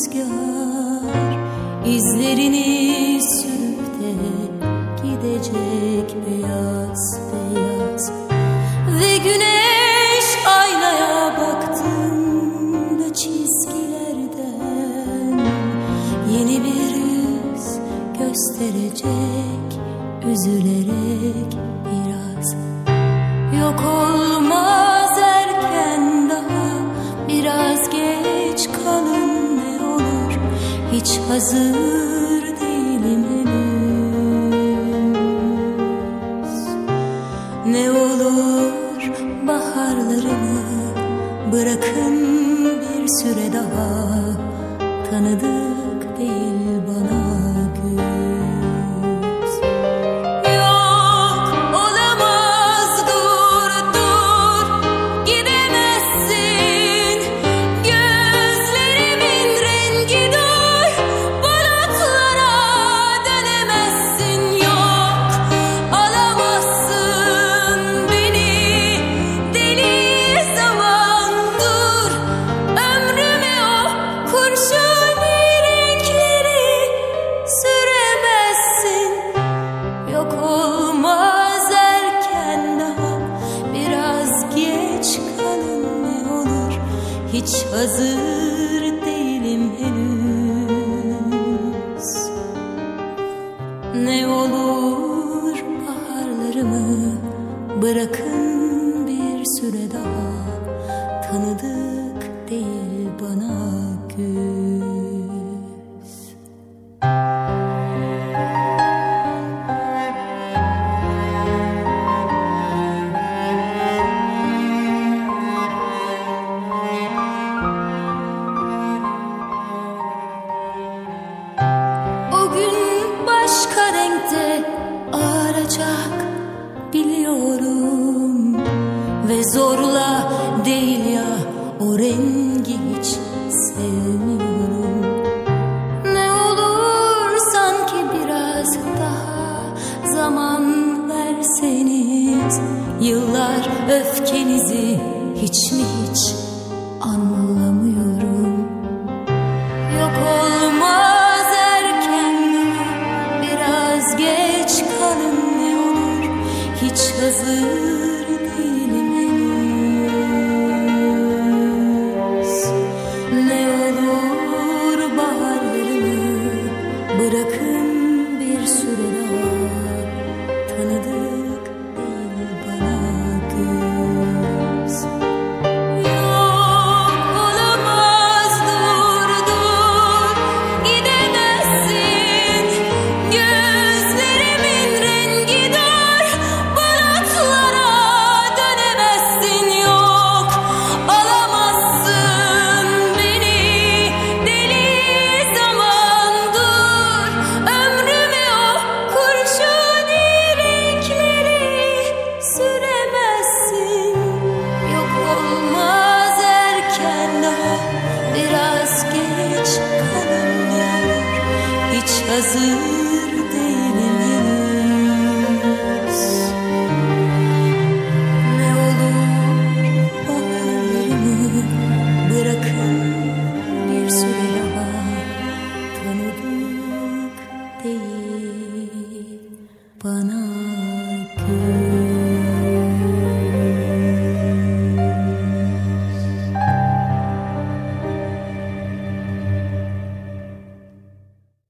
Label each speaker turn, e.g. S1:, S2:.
S1: rüzgar izlerini sürüp de gidecek beyaz beyaz. Ve güneş aynaya baktığında çizgilerden yeni bir yüz gösterecek üzülerek biraz. Yok olmaz erken daha biraz geç kalın hiç hazır değilim henüz. Ne olur baharlarımı bırakın bir süre daha tanıdık değil Hiç hazır değilim henüz. Ne olur baharlarımı Bırakın bir süre daha. Tanıdık biliyorum Ve zorla değil ya o rengi hiç sevmiyorum. Ne olur sanki biraz daha zaman verseniz. Yıllar öfkenizi hiç mi hiç anlamıyorum Hiç